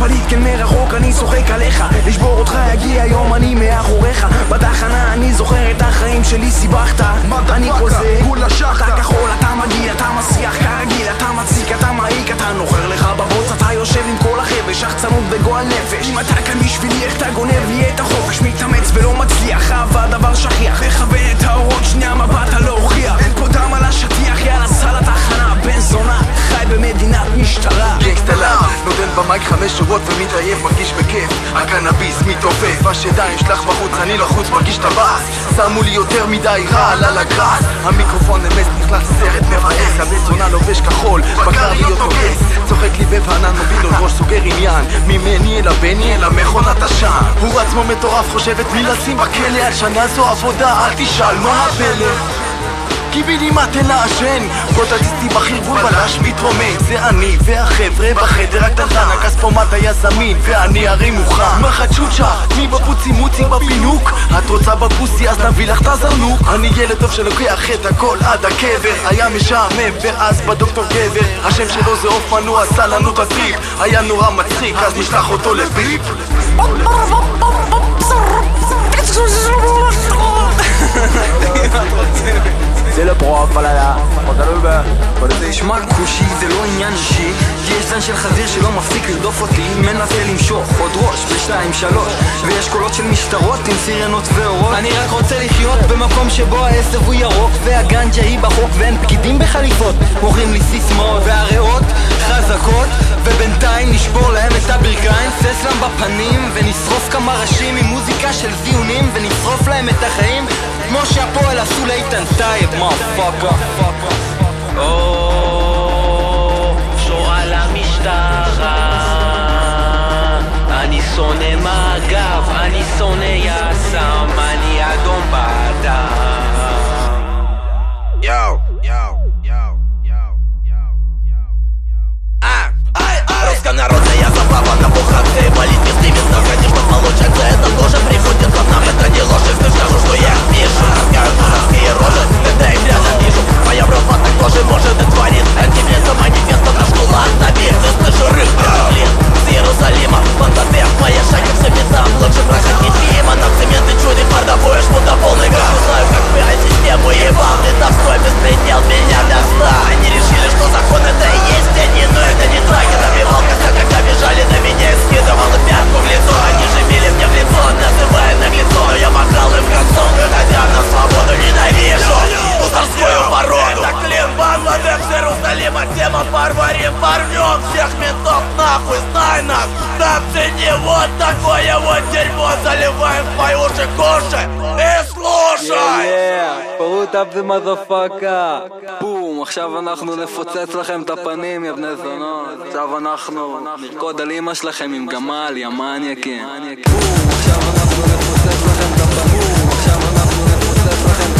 פליט כן מרחוק אני צוחק עליך חמש שורות ומתעייף, מרגיש בכיף. הקנאביס מתעופף, השדיים שלח בחוץ, אני לחוץ, מרגיש את הבאס. שמו לי יותר מדי רעל על הגראס. המיקרופון נמס, נכנס סרט מבאס. הבן זונה לובש כחול, בקר להיות נוגס צוחק לי בפנן, מוביל עוד ראש, סוגר עניין. ממני אל הבני אל המכונת עשן. הוא עצמו מטורף, חושב את מי לשים בכלא. על שנה זו עבודה, אל תשאל מה הפלא קיבינימט תן לעשן. פוטטיסטי בכיר בול בלש מתרומם. זה אני והחבר'ה בחדר הקטנטן הכספומט היה זמין ואני הרי מוכן. מחצ'וצ'ה מי בפוצי מוצי בפינוק. את רוצה בפוסי אז נביא לך את הזרנוק. אני ילד טוב שלוקח את הכל עד הקבר. היה משעמם ואז בדוקטור גבר. השם שלו זה הופמן הוא עשה לנו את הטריפ. היה נורא מצחיק אז נשלח אותו לביפ זה לפרופ, וואלה, שמע כושי זה לא עניין אישי. יש זן של חזיר שלא מפסיק לרדוף אותי מנסה למשוך עוד ראש בשתיים שלוש. ויש קולות של משטרות עם סירנות ואורות. אני רק רוצה לחיות במקום שבו העשב הוא ירוק והגנג'ה היא בחוק ואין פקידים בחליפות. מוכרים לי סיסמאות והריאות חזקות ובינתיים נשבור להם את הברכיים. סס להם בפנים ונשרוף כמה ראשים עם מוזיקה של זיונים ונשרוף להם את החיים כמו שהפועל עשו לאיתן טייב, מה פאקה או, שורה למשטרה אני שונא מג"ב, אני שונא יס"מ, אני אדום באדם יאו, יאו, יאו, יאו, יאו, יאו. А, руссконародная забава на буханке Болит не стремится, конечно, получается Это тоже приходится нам, это не ложь Если скажу, что я нахуй, знай нас Так цени вот такое вот дерьмо Заливаем в твои уши кушай и слушай פרוט אפ זה מזפאקה בום, עכשיו אנחנו נפוצץ לכם את הפנים יא בני זונות עכשיו אנחנו נרקוד על אמא שלכם עם גמל יא מניאקים בום, עכשיו אנחנו נפוצץ לכם את הפנים הפנים